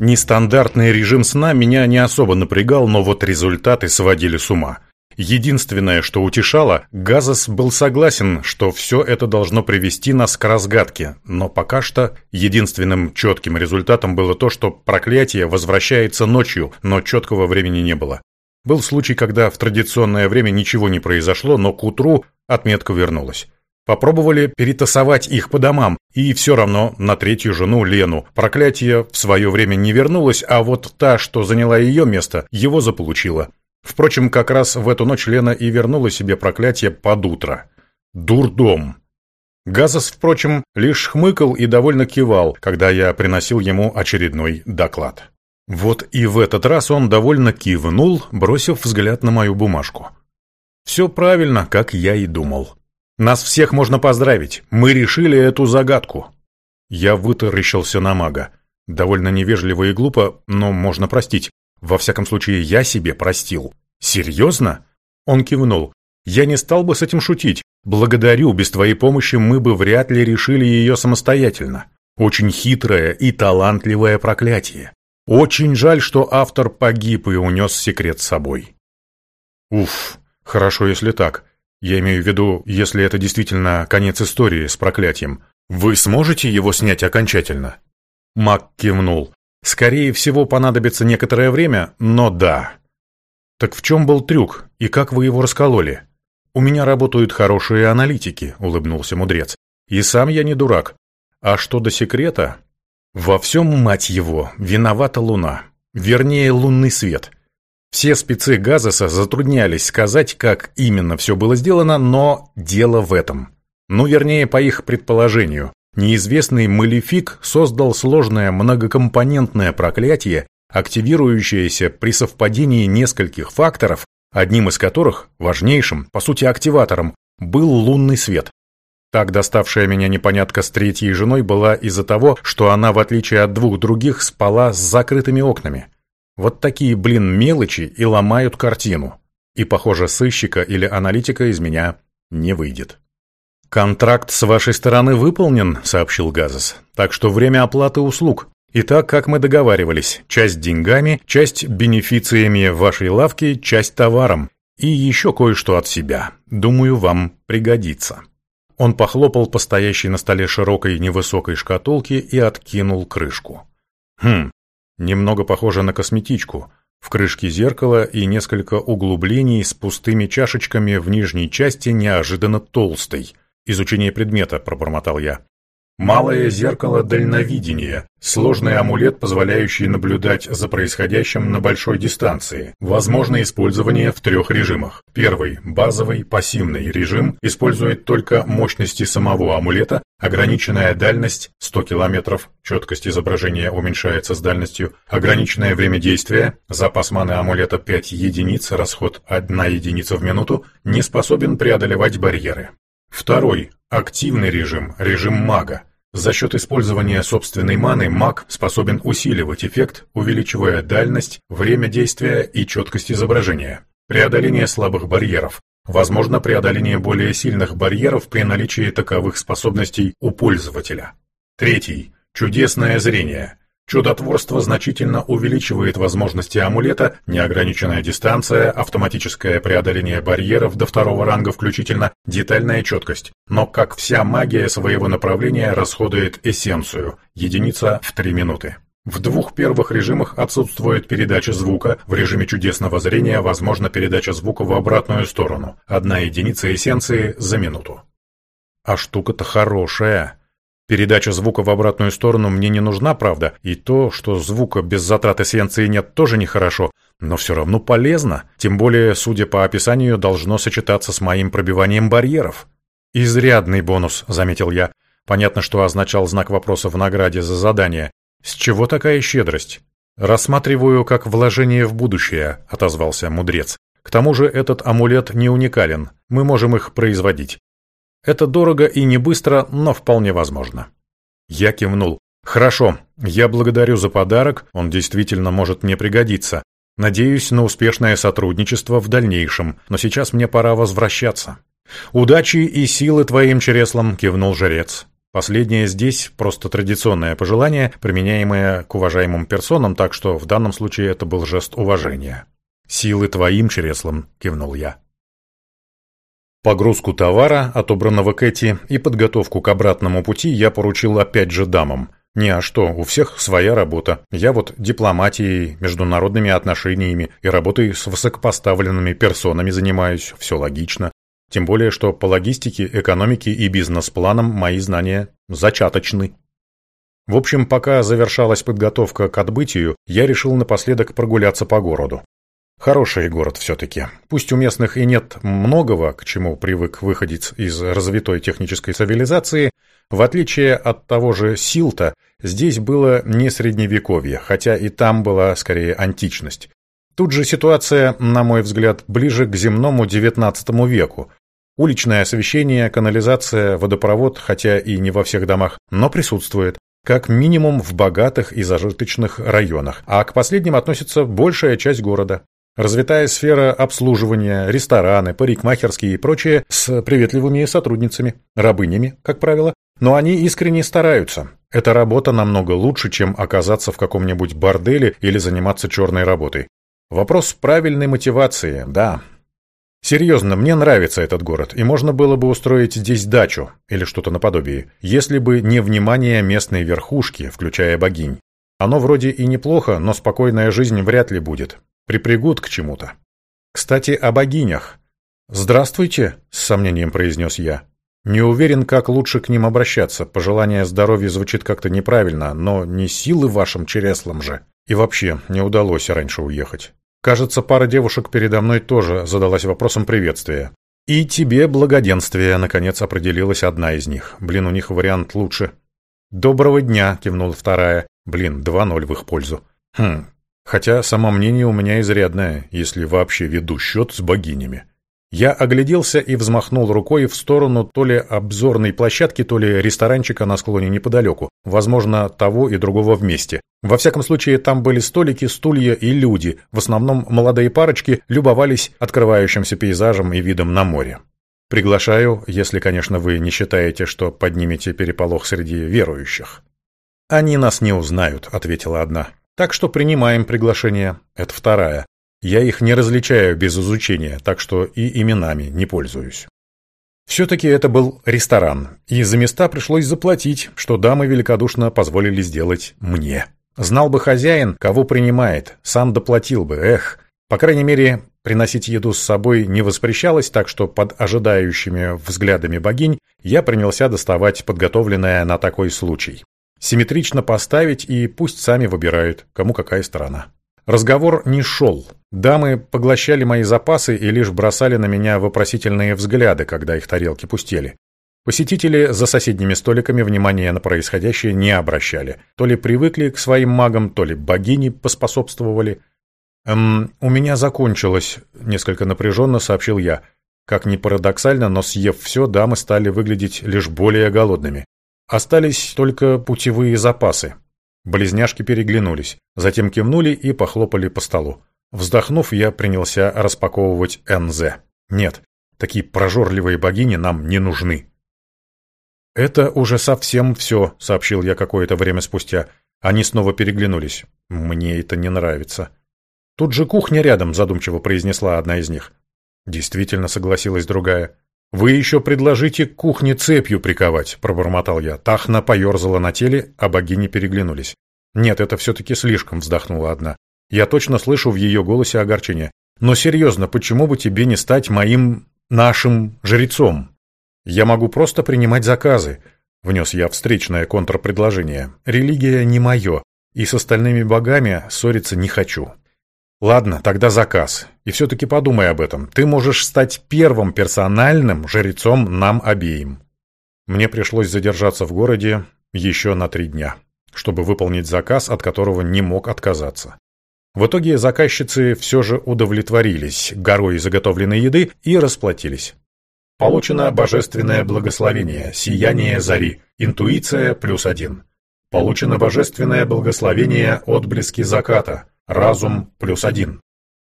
Нестандартный режим сна меня не особо напрягал, но вот результаты сводили с ума. Единственное, что утешало, Газос был согласен, что все это должно привести нас к разгадке, но пока что единственным четким результатом было то, что проклятие возвращается ночью, но четкого времени не было. Был случай, когда в традиционное время ничего не произошло, но к утру отметка вернулась. Попробовали перетасовать их по домам, и все равно на третью жену Лену. Проклятие в свое время не вернулось, а вот та, что заняла ее место, его заполучила. Впрочем, как раз в эту ночь Лена и вернула себе проклятие под утро. Дурдом. Газос, впрочем, лишь хмыкал и довольно кивал, когда я приносил ему очередной доклад. Вот и в этот раз он довольно кивнул, бросив взгляд на мою бумажку. Все правильно, как я и думал. Нас всех можно поздравить, мы решили эту загадку. Я вытаращился на мага. Довольно невежливо и глупо, но можно простить. Во всяком случае, я себе простил. Серьезно? Он кивнул. Я не стал бы с этим шутить. Благодарю, без твоей помощи мы бы вряд ли решили ее самостоятельно. Очень хитрое и талантливое проклятие. Очень жаль, что автор погиб и унес секрет с собой. Уф, хорошо, если так. Я имею в виду, если это действительно конец истории с проклятием. Вы сможете его снять окончательно? Мак кивнул. Скорее всего, понадобится некоторое время, но да. Так в чем был трюк и как вы его раскололи? У меня работают хорошие аналитики, улыбнулся мудрец. И сам я не дурак. А что до секрета? Во всем, мать его, виновата луна. Вернее, лунный свет. Все спецы Газоса затруднялись сказать, как именно все было сделано, но дело в этом. Ну, вернее, по их предположению. Неизвестный Малефик создал сложное многокомпонентное проклятие, активирующееся при совпадении нескольких факторов, одним из которых, важнейшим, по сути активатором, был лунный свет. Так доставшая меня непонятка с третьей женой была из-за того, что она, в отличие от двух других, спала с закрытыми окнами. Вот такие, блин, мелочи и ломают картину. И, похоже, сыщика или аналитика из меня не выйдет. «Контракт с вашей стороны выполнен», — сообщил Газос. «Так что время оплаты услуг. Итак, как мы договаривались, часть деньгами, часть бенефициями вашей лавки, часть товаром. И еще кое-что от себя. Думаю, вам пригодится». Он похлопал по стоящей на столе широкой невысокой шкатулке и откинул крышку. «Хм, немного похоже на косметичку». В крышке зеркала и несколько углублений с пустыми чашечками в нижней части неожиданно толстой — «Изучение предмета», — пробормотал я. Малое зеркало дальновидения. Сложный амулет, позволяющий наблюдать за происходящим на большой дистанции. Возможно использование в трех режимах. Первый, базовый, пассивный режим, использует только мощности самого амулета, ограниченная дальность 100 км, четкость изображения уменьшается с дальностью, ограниченное время действия, запас маны амулета 5 единиц, расход 1 единица в минуту, не способен преодолевать барьеры. Второй – активный режим, режим мага. За счет использования собственной маны маг способен усиливать эффект, увеличивая дальность, время действия и четкость изображения. Преодоление слабых барьеров. Возможно преодоление более сильных барьеров при наличии таковых способностей у пользователя. Третий. Чудесное зрение. Чудотворство значительно увеличивает возможности амулета, неограниченная дистанция, автоматическое преодоление барьеров до второго ранга включительно, детальная четкость. Но как вся магия своего направления расходует эссенцию, единица в 3 минуты. В двух первых режимах отсутствует передача звука, в режиме чудесного зрения возможна передача звука в обратную сторону, одна единица эссенции за минуту. А штука-то хорошая. Передача звука в обратную сторону мне не нужна, правда, и то, что звука без затрат эссенции нет, тоже нехорошо, но все равно полезно, тем более, судя по описанию, должно сочетаться с моим пробиванием барьеров. «Изрядный бонус», — заметил я. Понятно, что означал знак вопроса в награде за задание. «С чего такая щедрость?» «Рассматриваю как вложение в будущее», — отозвался мудрец. «К тому же этот амулет не уникален. Мы можем их производить. Это дорого и не быстро, но вполне возможно. Я кивнул. Хорошо, я благодарю за подарок, он действительно может мне пригодиться. Надеюсь на успешное сотрудничество в дальнейшем, но сейчас мне пора возвращаться. Удачи и силы твоим чреслам, кивнул жрец. Последнее здесь просто традиционное пожелание, применяемое к уважаемым персонам, так что в данном случае это был жест уважения. «Силы твоим чреслом», — кивнул я. Погрузку товара, отобранного Кэти, и подготовку к обратному пути я поручил опять же дамам. Не а что, у всех своя работа. Я вот дипломатией, международными отношениями и работой с высокопоставленными персонами занимаюсь, все логично. Тем более, что по логистике, экономике и бизнес-планам мои знания зачаточны. В общем, пока завершалась подготовка к отбытию, я решил напоследок прогуляться по городу. Хороший город все-таки. Пусть у местных и нет многого, к чему привык выходить из развитой технической цивилизации, в отличие от того же Силта, здесь было не средневековье, хотя и там была скорее античность. Тут же ситуация, на мой взгляд, ближе к земному XIX веку. Уличное освещение, канализация, водопровод, хотя и не во всех домах, но присутствует. Как минимум в богатых и зажиточных районах, а к последним относится большая часть города. Развитая сфера обслуживания, рестораны, парикмахерские и прочее с приветливыми сотрудницами, рабынями, как правило. Но они искренне стараются. Эта работа намного лучше, чем оказаться в каком-нибудь борделе или заниматься черной работой. Вопрос правильной мотивации, да. Серьезно, мне нравится этот город, и можно было бы устроить здесь дачу или что-то наподобие, если бы не внимание местной верхушки, включая богинь. Оно вроде и неплохо, но спокойная жизнь вряд ли будет припрягут к чему-то. Кстати, о богинях. «Здравствуйте», — с сомнением произнес я. Не уверен, как лучше к ним обращаться. Пожелание здоровья звучит как-то неправильно, но не силы вашим череслам же. И вообще, не удалось раньше уехать. Кажется, пара девушек передо мной тоже задалась вопросом приветствия. «И тебе благоденствие», — наконец определилась одна из них. Блин, у них вариант лучше. «Доброго дня», — кивнула вторая. Блин, два ноль в их пользу. Хм, Хотя самомнение у меня изрядное, если вообще веду счет с богинями. Я огляделся и взмахнул рукой в сторону то ли обзорной площадки, то ли ресторанчика на склоне неподалеку, возможно, того и другого вместе. Во всяком случае, там были столики, стулья и люди, в основном молодые парочки, любовались открывающимся пейзажем и видом на море. Приглашаю, если, конечно, вы не считаете, что поднимете переполох среди верующих. «Они нас не узнают», — ответила одна. Так что принимаем приглашение. Это вторая. Я их не различаю без изучения, так что и именами не пользуюсь. Все-таки это был ресторан, и за места пришлось заплатить, что дамы великодушно позволили сделать мне. Знал бы хозяин, кого принимает, сам доплатил бы, эх. По крайней мере, приносить еду с собой не воспрещалось, так что под ожидающими взглядами богинь я принялся доставать подготовленное на такой случай. Симметрично поставить и пусть сами выбирают, кому какая сторона. Разговор не шел. Дамы поглощали мои запасы и лишь бросали на меня вопросительные взгляды, когда их тарелки пустели. Посетители за соседними столиками внимания на происходящее не обращали. То ли привыкли к своим магам, то ли богини поспособствовали. «Эм, у меня закончилось», — несколько напряженно сообщил я. Как ни парадоксально, но съев все, дамы стали выглядеть лишь более голодными. Остались только путевые запасы. Близняшки переглянулись, затем кивнули и похлопали по столу. Вздохнув, я принялся распаковывать НЗ. Нет, такие прожорливые богини нам не нужны. «Это уже совсем все», — сообщил я какое-то время спустя. Они снова переглянулись. «Мне это не нравится». «Тут же кухня рядом», — задумчиво произнесла одна из них. Действительно, согласилась другая. «Вы еще предложите к кухне цепью приковать», — пробормотал я. Тахна поерзала на теле, а богини переглянулись. «Нет, это все-таки слишком», — вздохнула одна. «Я точно слышу в ее голосе огорчение. Но серьезно, почему бы тебе не стать моим... нашим жрецом? Я могу просто принимать заказы», — внес я встречное контрпредложение. «Религия не мое, и с остальными богами ссориться не хочу». Ладно, тогда заказ. И все-таки подумай об этом. Ты можешь стать первым персональным жрецом нам обеим. Мне пришлось задержаться в городе еще на три дня, чтобы выполнить заказ, от которого не мог отказаться. В итоге заказчицы все же удовлетворились горой заготовленной еды и расплатились. Получено божественное благословение, сияние зари, интуиция плюс один. Получено божественное благословение отблески заката, Разум плюс один.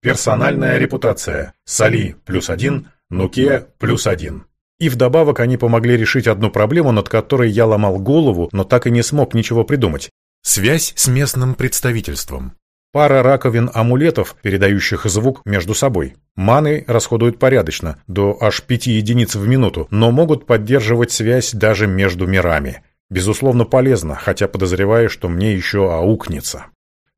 Персональная репутация. Сали плюс один. Нуке плюс один. И вдобавок они помогли решить одну проблему, над которой я ломал голову, но так и не смог ничего придумать. Связь с местным представительством. Пара раковин амулетов, передающих звук между собой. Маны расходуют порядочно, до аж 5 единиц в минуту, но могут поддерживать связь даже между мирами. Безусловно полезно, хотя подозреваю, что мне еще аукнется.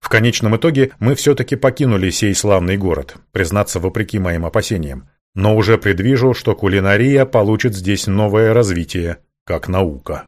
В конечном итоге мы все-таки покинули сей славный город, признаться вопреки моим опасениям. Но уже предвижу, что кулинария получит здесь новое развитие, как наука.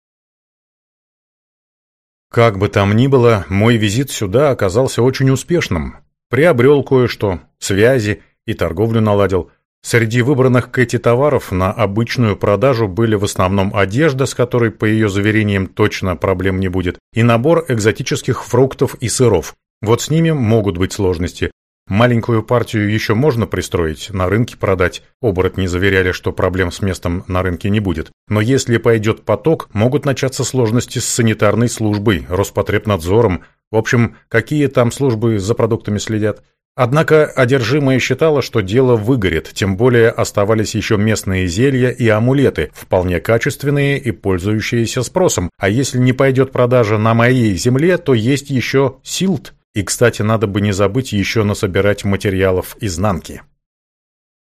Как бы там ни было, мой визит сюда оказался очень успешным. Приобрел кое-что, связи и торговлю наладил. Среди выбранных Кэти товаров на обычную продажу были в основном одежда, с которой, по ее заверениям, точно проблем не будет, и набор экзотических фруктов и сыров. Вот с ними могут быть сложности, Маленькую партию еще можно пристроить, на рынке продать. Оборотни заверяли, что проблем с местом на рынке не будет. Но если пойдет поток, могут начаться сложности с санитарной службой, Роспотребнадзором. В общем, какие там службы за продуктами следят. Однако одержимая считала, что дело выгорит, тем более оставались еще местные зелья и амулеты, вполне качественные и пользующиеся спросом. А если не пойдет продажа на моей земле, то есть еще силт. И, кстати, надо бы не забыть еще насобирать материалов изнанки.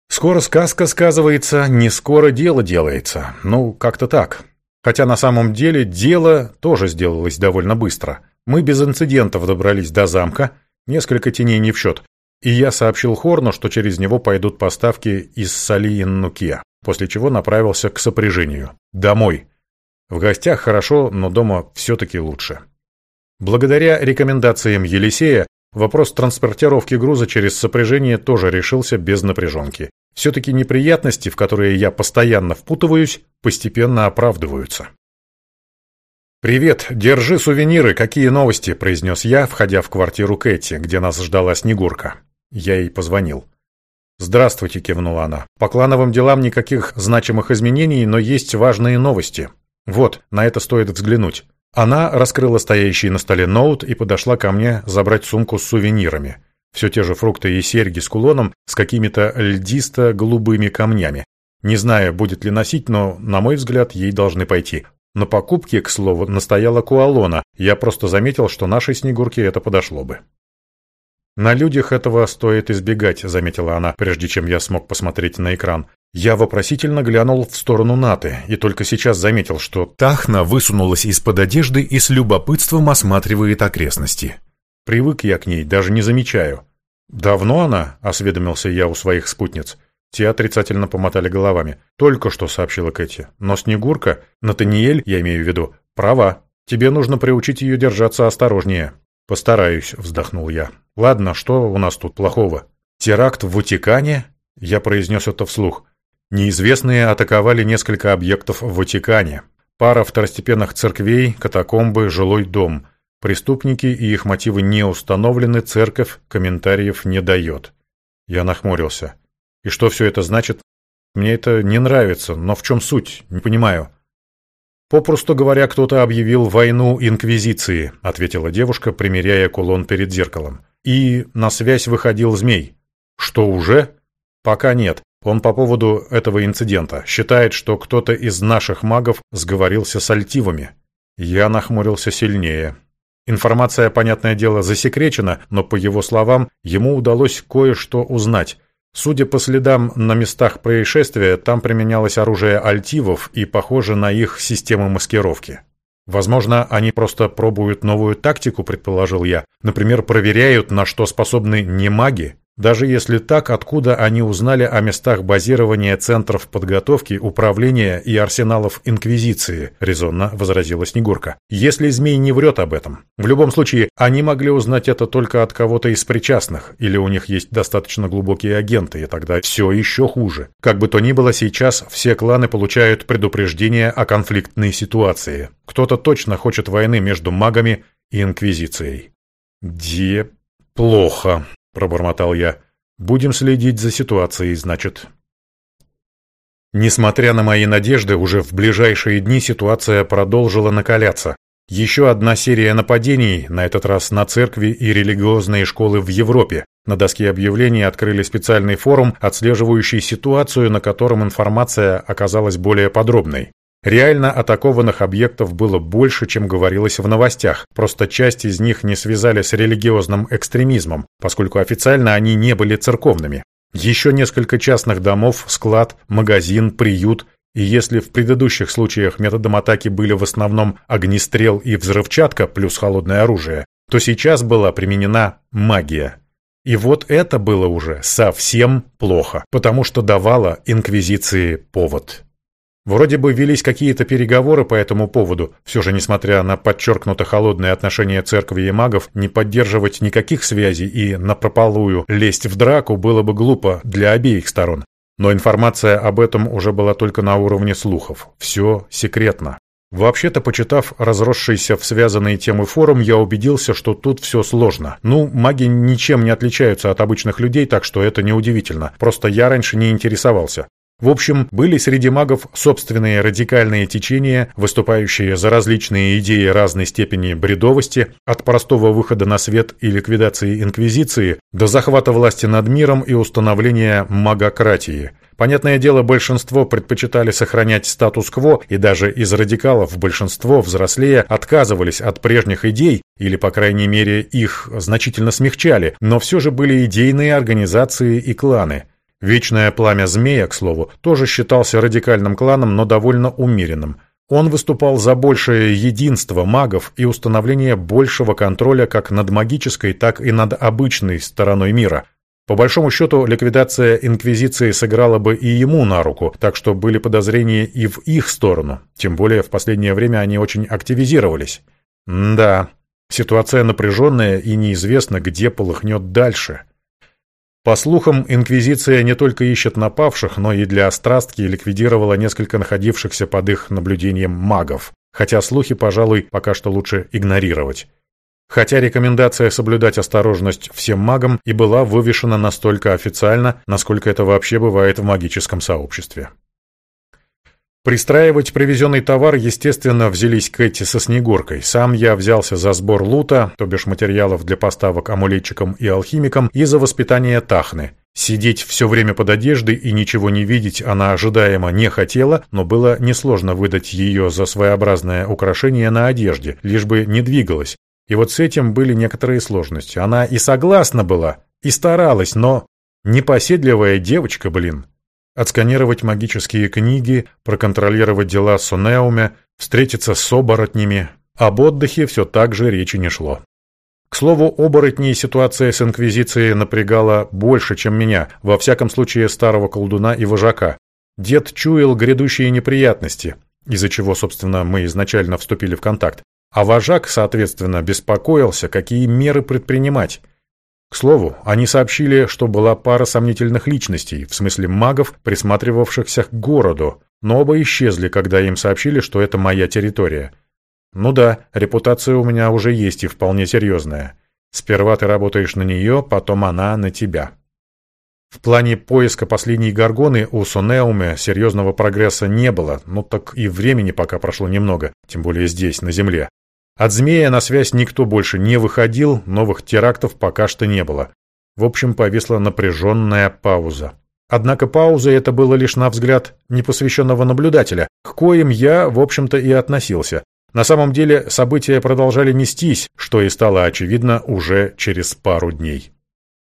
Скоро сказка сказывается, не скоро дело делается. Ну, как-то так. Хотя на самом деле дело тоже сделалось довольно быстро. Мы без инцидентов добрались до замка, несколько теней не в счет. И я сообщил Хорну, что через него пойдут поставки из Салиин-Нуке, после чего направился к сопряжению. Домой. В гостях хорошо, но дома все-таки лучше. Благодаря рекомендациям Елисея, вопрос транспортировки груза через сопряжение тоже решился без напряженки. Все-таки неприятности, в которые я постоянно впутываюсь, постепенно оправдываются. «Привет, держи сувениры, какие новости?» – произнес я, входя в квартиру Кэти, где нас ждала Снегурка. Я ей позвонил. «Здравствуйте», – кивнула она. «По клановым делам никаких значимых изменений, но есть важные новости. Вот, на это стоит взглянуть». Она раскрыла стоящий на столе ноут и подошла ко мне забрать сумку с сувенирами. Все те же фрукты и серьги с кулоном с какими-то льдисто-голубыми камнями. Не знаю, будет ли носить, но, на мой взгляд, ей должны пойти. На покупке, к слову, настояла Куалона. Я просто заметил, что нашей Снегурке это подошло бы. «На людях этого стоит избегать», — заметила она, прежде чем я смог посмотреть на экран. Я вопросительно глянул в сторону Наты и только сейчас заметил, что Тахна высунулась из-под одежды и с любопытством осматривает окрестности. Привык я к ней, даже не замечаю. «Давно она?» — осведомился я у своих спутниц. Те отрицательно помотали головами. «Только что», — сообщила Кэти. «Но Снегурка, Натаниэль, я имею в виду, права. Тебе нужно приучить ее держаться осторожнее». «Постараюсь», — вздохнул я. «Ладно, что у нас тут плохого?» «Теракт в Ватикане?» Я произнес это вслух. Неизвестные атаковали несколько объектов в Ватикане. Пара второстепенных церквей, катакомбы, жилой дом. Преступники и их мотивы не установлены, церковь комментариев не дает. Я нахмурился. И что все это значит? Мне это не нравится, но в чем суть? Не понимаю. «Попросту говоря, кто-то объявил войну Инквизиции», — ответила девушка, примеряя кулон перед зеркалом. «И на связь выходил змей». «Что уже?» «Пока нет. Он по поводу этого инцидента считает, что кто-то из наших магов сговорился с альтивами. Я нахмурился сильнее. Информация, понятное дело, засекречена, но, по его словам, ему удалось кое-что узнать. Судя по следам на местах происшествия, там применялось оружие альтивов и похоже на их системы маскировки. Возможно, они просто пробуют новую тактику, предположил я. Например, проверяют, на что способны не маги. Даже если так, откуда они узнали о местах базирования центров подготовки, управления и арсеналов Инквизиции, резонно возразила Снегурка. Если змей не врет об этом. В любом случае, они могли узнать это только от кого-то из причастных, или у них есть достаточно глубокие агенты, и тогда все еще хуже. Как бы то ни было, сейчас все кланы получают предупреждение о конфликтной ситуации. Кто-то точно хочет войны между магами и Инквизицией. Де... плохо пробормотал я. «Будем следить за ситуацией, значит». Несмотря на мои надежды, уже в ближайшие дни ситуация продолжила накаляться. Еще одна серия нападений, на этот раз на церкви и религиозные школы в Европе. На доске объявлений открыли специальный форум, отслеживающий ситуацию, на котором информация оказалась более подробной. Реально атакованных объектов было больше, чем говорилось в новостях, просто часть из них не связали с религиозным экстремизмом, поскольку официально они не были церковными. Еще несколько частных домов, склад, магазин, приют и если в предыдущих случаях методом атаки были в основном огнестрел и взрывчатка плюс холодное оружие, то сейчас была применена магия. И вот это было уже совсем плохо, потому что давало Инквизиции повод. Вроде бы велись какие-то переговоры по этому поводу, все же, несмотря на подчеркнуто холодное отношение церкви и магов, не поддерживать никаких связей и напропалую лезть в драку было бы глупо для обеих сторон. Но информация об этом уже была только на уровне слухов. Все секретно. Вообще-то, почитав разросшийся в связанные темы форум, я убедился, что тут все сложно. Ну, маги ничем не отличаются от обычных людей, так что это неудивительно. Просто я раньше не интересовался. В общем, были среди магов собственные радикальные течения, выступающие за различные идеи разной степени бредовости, от простого выхода на свет и ликвидации инквизиции до захвата власти над миром и установления магократии. Понятное дело, большинство предпочитали сохранять статус-кво, и даже из радикалов большинство, взрослее, отказывались от прежних идей, или, по крайней мере, их значительно смягчали, но все же были идейные организации и кланы – Вечное пламя змея, к слову, тоже считался радикальным кланом, но довольно умеренным. Он выступал за большее единство магов и установление большего контроля как над магической, так и над обычной стороной мира. По большому счету, ликвидация Инквизиции сыграла бы и ему на руку, так что были подозрения и в их сторону. Тем более в последнее время они очень активизировались. М да, ситуация напряженная и неизвестно, где полыхнет дальше. По слухам, Инквизиция не только ищет напавших, но и для острастки ликвидировала несколько находившихся под их наблюдением магов. Хотя слухи, пожалуй, пока что лучше игнорировать. Хотя рекомендация соблюдать осторожность всем магам и была вывешена настолько официально, насколько это вообще бывает в магическом сообществе. Пристраивать привезенный товар, естественно, взялись Кэти со Снегуркой. Сам я взялся за сбор лута, то бишь материалов для поставок амулетчикам и алхимикам, и за воспитание Тахны. Сидеть все время под одеждой и ничего не видеть она ожидаемо не хотела, но было несложно выдать ее за своеобразное украшение на одежде, лишь бы не двигалась. И вот с этим были некоторые сложности. Она и согласна была, и старалась, но... Непоседливая девочка, блин. Отсканировать магические книги, проконтролировать дела с встретиться с оборотнями. Об отдыхе все так же речи не шло. К слову, оборотней ситуация с Инквизицией напрягала больше, чем меня, во всяком случае старого колдуна и вожака. Дед чуял грядущие неприятности, из-за чего, собственно, мы изначально вступили в контакт. А вожак, соответственно, беспокоился, какие меры предпринимать. К слову, они сообщили, что была пара сомнительных личностей, в смысле магов, присматривавшихся к городу, но оба исчезли, когда им сообщили, что это моя территория. Ну да, репутация у меня уже есть и вполне серьезная. Сперва ты работаешь на нее, потом она на тебя. В плане поиска последней горгоны у Сонеуме серьезного прогресса не было, ну так и времени пока прошло немного, тем более здесь, на Земле. От змея на связь никто больше не выходил, новых терактов пока что не было. В общем, повисла напряженная пауза. Однако пауза это было лишь на взгляд непосвященного наблюдателя, к коим я, в общем-то, и относился. На самом деле события продолжали нестись, что и стало очевидно уже через пару дней.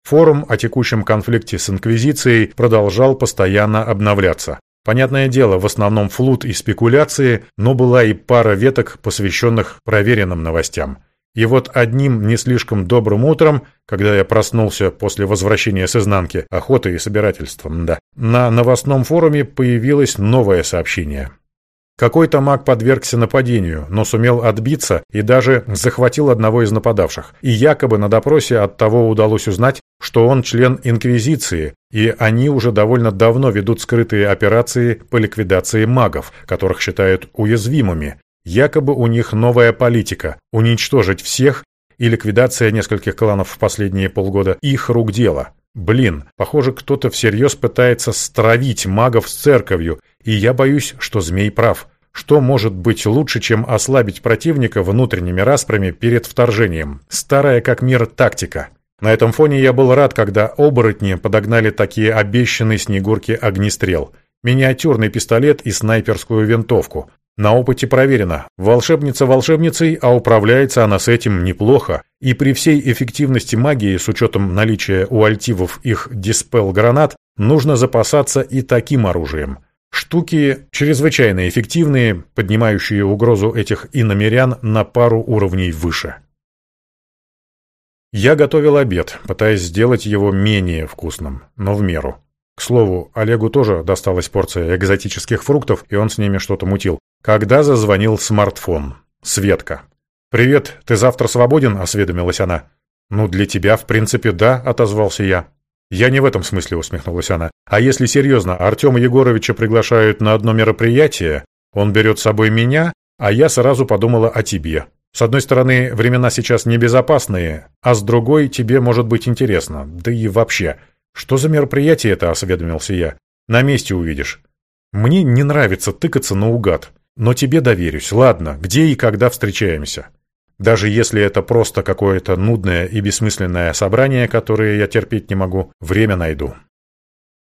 Форум о текущем конфликте с Инквизицией продолжал постоянно обновляться. Понятное дело, в основном флут и спекуляции, но была и пара веток, посвященных проверенным новостям. И вот одним не слишком добрым утром, когда я проснулся после возвращения с изнанки, охоты и собирательством, да, на новостном форуме появилось новое сообщение. Какой-то маг подвергся нападению, но сумел отбиться и даже захватил одного из нападавших. И якобы на допросе от того удалось узнать, что он член Инквизиции, и они уже довольно давно ведут скрытые операции по ликвидации магов, которых считают уязвимыми. Якобы у них новая политика – уничтожить всех, и ликвидация нескольких кланов в последние полгода – их рук дело. Блин, похоже, кто-то всерьез пытается стравить магов с церковью, и я боюсь, что змей прав, Что может быть лучше, чем ослабить противника внутренними распрями перед вторжением? Старая как мир тактика. На этом фоне я был рад, когда оборотни подогнали такие обещанные снегурки огнестрел. Миниатюрный пистолет и снайперскую винтовку. На опыте проверено. Волшебница волшебницей, а управляется она с этим неплохо. И при всей эффективности магии, с учетом наличия у альтивов их диспел-гранат, нужно запасаться и таким оружием. Штуки чрезвычайно эффективные, поднимающие угрозу этих иномерян на пару уровней выше. Я готовил обед, пытаясь сделать его менее вкусным, но в меру. К слову, Олегу тоже досталась порция экзотических фруктов, и он с ними что-то мутил. Когда зазвонил смартфон. Светка. «Привет, ты завтра свободен?» – осведомилась она. «Ну, для тебя, в принципе, да», – отозвался я. «Я не в этом смысле», — усмехнулась она. «А если серьезно, Артема Егоровича приглашают на одно мероприятие, он берет с собой меня, а я сразу подумала о тебе. С одной стороны, времена сейчас небезопасные, а с другой, тебе может быть интересно. Да и вообще, что за мероприятие это?» — осведомился я. «На месте увидишь». «Мне не нравится тыкаться наугад, но тебе доверюсь. Ладно, где и когда встречаемся?» Даже если это просто какое-то нудное и бессмысленное собрание, которое я терпеть не могу, время найду.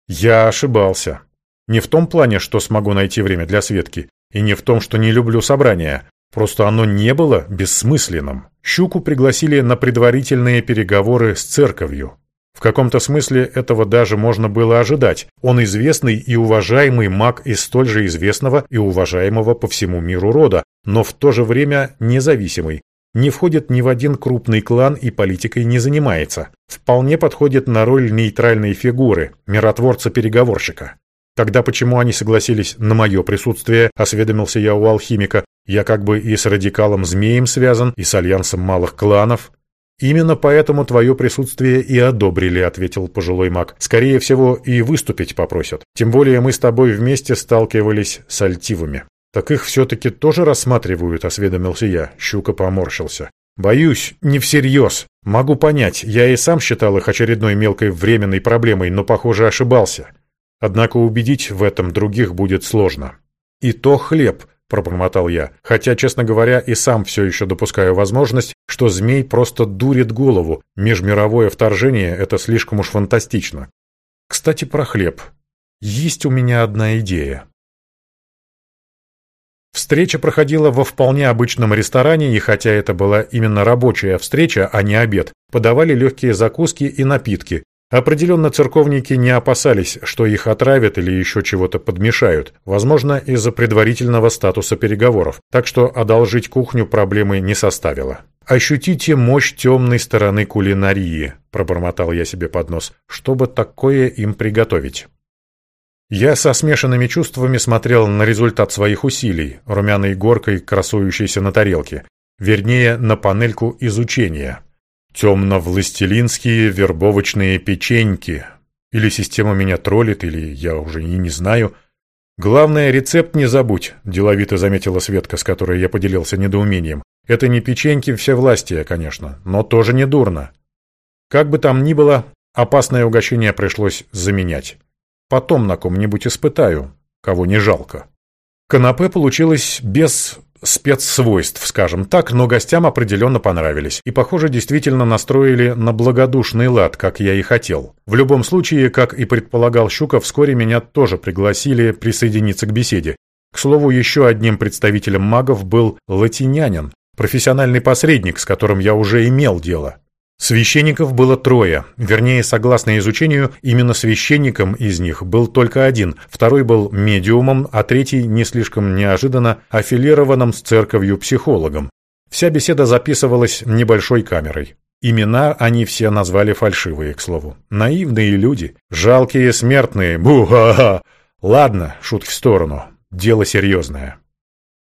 Я ошибался. Не в том плане, что смогу найти время для Светки, и не в том, что не люблю собрания. Просто оно не было бессмысленным. Щуку пригласили на предварительные переговоры с церковью. В каком-то смысле этого даже можно было ожидать. Он известный и уважаемый маг из столь же известного и уважаемого по всему миру рода, но в то же время независимый, не входит ни в один крупный клан и политикой не занимается. Вполне подходит на роль нейтральной фигуры, миротворца-переговорщика. Тогда почему они согласились на мое присутствие, осведомился я у алхимика. Я как бы и с радикалом Змеем связан, и с альянсом малых кланов. «Именно поэтому твое присутствие и одобрили», — ответил пожилой маг. «Скорее всего, и выступить попросят. Тем более мы с тобой вместе сталкивались с альтивами». «Так их все-таки тоже рассматривают», — осведомился я. Щука поморщился. «Боюсь, не всерьез. Могу понять, я и сам считал их очередной мелкой временной проблемой, но, похоже, ошибался. Однако убедить в этом других будет сложно». «И то хлеб», — пробормотал я, хотя, честно говоря, и сам все еще допускаю возможность, что змей просто дурит голову. Межмировое вторжение — это слишком уж фантастично. Кстати, про хлеб. Есть у меня одна идея. Встреча проходила во вполне обычном ресторане, и хотя это была именно рабочая встреча, а не обед, подавали легкие закуски и напитки. Определенно церковники не опасались, что их отравят или еще чего-то подмешают, возможно, из-за предварительного статуса переговоров, так что одолжить кухню проблемы не составило. «Ощутите мощь темной стороны кулинарии», – пробормотал я себе под нос, – «чтобы такое им приготовить». Я со смешанными чувствами смотрел на результат своих усилий, румяной горкой, красующейся на тарелке, вернее, на панельку изучения. Темно-властелинские вербовочные печеньки. Или система меня троллит, или я уже и не знаю. Главное, рецепт не забудь, деловито заметила Светка, с которой я поделился недоумением. Это не печеньки всевластия, конечно, но тоже не дурно. Как бы там ни было, опасное угощение пришлось заменять. Потом на ком-нибудь испытаю, кого не жалко. Канапе получилось без спецсвойств, скажем так, но гостям определенно понравились. И, похоже, действительно настроили на благодушный лад, как я и хотел. В любом случае, как и предполагал Щука, вскоре меня тоже пригласили присоединиться к беседе. К слову, еще одним представителем магов был латинянин, профессиональный посредник, с которым я уже имел дело. Священников было трое, вернее, согласно изучению, именно священником из них был только один, второй был медиумом, а третий, не слишком неожиданно, аффилированным с церковью психологом. Вся беседа записывалась небольшой камерой. Имена они все назвали фальшивые, к слову. Наивные люди, жалкие смертные, бу-ха-ха. Ладно, шутки в сторону, дело серьезное.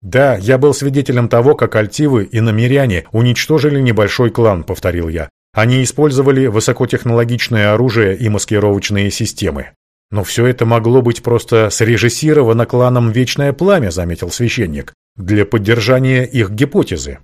«Да, я был свидетелем того, как альтивы и намеряне уничтожили небольшой клан», — повторил я. «Они использовали высокотехнологичное оружие и маскировочные системы». «Но все это могло быть просто срежиссировано кланом «Вечное пламя», — заметил священник, «для поддержания их гипотезы».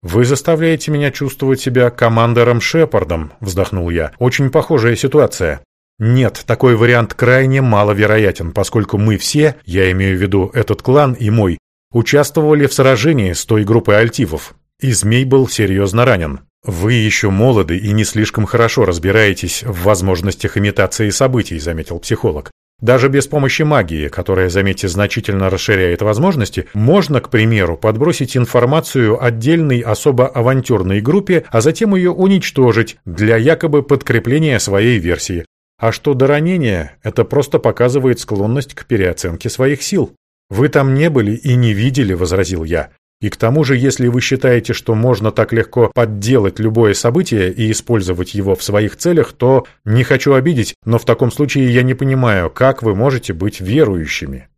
«Вы заставляете меня чувствовать себя командором Шепардом», — вздохнул я. «Очень похожая ситуация». «Нет, такой вариант крайне маловероятен, поскольку мы все, я имею в виду этот клан и мой, участвовали в сражении с той группой альтивов, и Змей был серьезно ранен. «Вы еще молоды и не слишком хорошо разбираетесь в возможностях имитации событий», — заметил психолог. Даже без помощи магии, которая, заметьте, значительно расширяет возможности, можно, к примеру, подбросить информацию отдельной особо авантюрной группе, а затем ее уничтожить для якобы подкрепления своей версии. А что до ранения, это просто показывает склонность к переоценке своих сил. «Вы там не были и не видели», — возразил я. И к тому же, если вы считаете, что можно так легко подделать любое событие и использовать его в своих целях, то не хочу обидеть, но в таком случае я не понимаю, как вы можете быть верующими.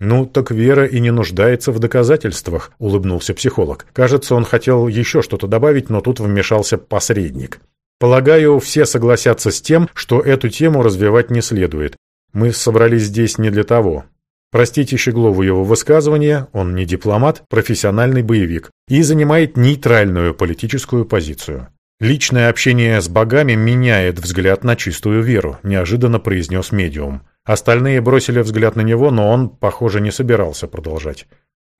«Ну, так вера и не нуждается в доказательствах», — улыбнулся психолог. Кажется, он хотел еще что-то добавить, но тут вмешался посредник. «Полагаю, все согласятся с тем, что эту тему развивать не следует. Мы собрались здесь не для того. Простите Щеглову его высказывание, он не дипломат, профессиональный боевик и занимает нейтральную политическую позицию. «Личное общение с богами меняет взгляд на чистую веру», – неожиданно произнес медиум. Остальные бросили взгляд на него, но он, похоже, не собирался продолжать.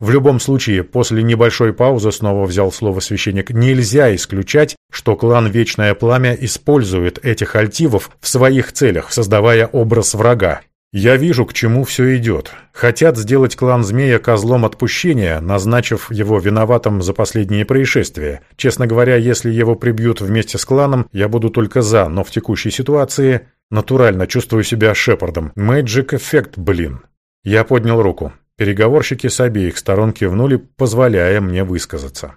В любом случае, после небольшой паузы снова взял слово священник, нельзя исключать, что клан Вечное Пламя использует этих альтивов в своих целях, создавая образ врага, я вижу, к чему все идет. Хотят сделать клан Змея козлом отпущения, назначив его виноватым за последние происшествия. Честно говоря, если его прибьют вместе с кланом, я буду только за, но в текущей ситуации натурально чувствую себя Шепардом. Мэджик эффект, блин. Я поднял руку. Переговорщики с обеих сторон кивнули, позволяя мне высказаться.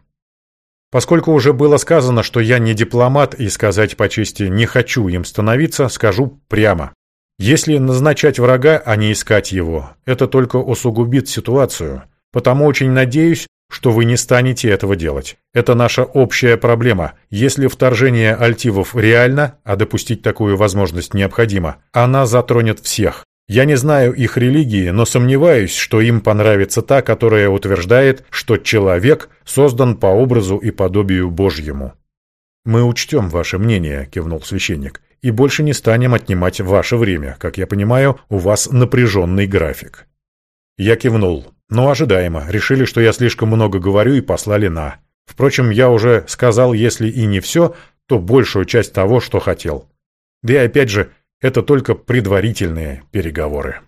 Поскольку уже было сказано, что я не дипломат и сказать по чести не хочу им становиться, скажу прямо. Если назначать врага, а не искать его, это только усугубит ситуацию. Потому очень надеюсь, что вы не станете этого делать. Это наша общая проблема. Если вторжение альтивов реально, а допустить такую возможность необходимо, она затронет всех. Я не знаю их религии, но сомневаюсь, что им понравится та, которая утверждает, что человек создан по образу и подобию Божьему. «Мы учтем ваше мнение», — кивнул священник и больше не станем отнимать ваше время. Как я понимаю, у вас напряженный график». Я кивнул. Но ожидаемо. Решили, что я слишком много говорю и послали на. Впрочем, я уже сказал, если и не все, то большую часть того, что хотел. Да и опять же, это только предварительные переговоры.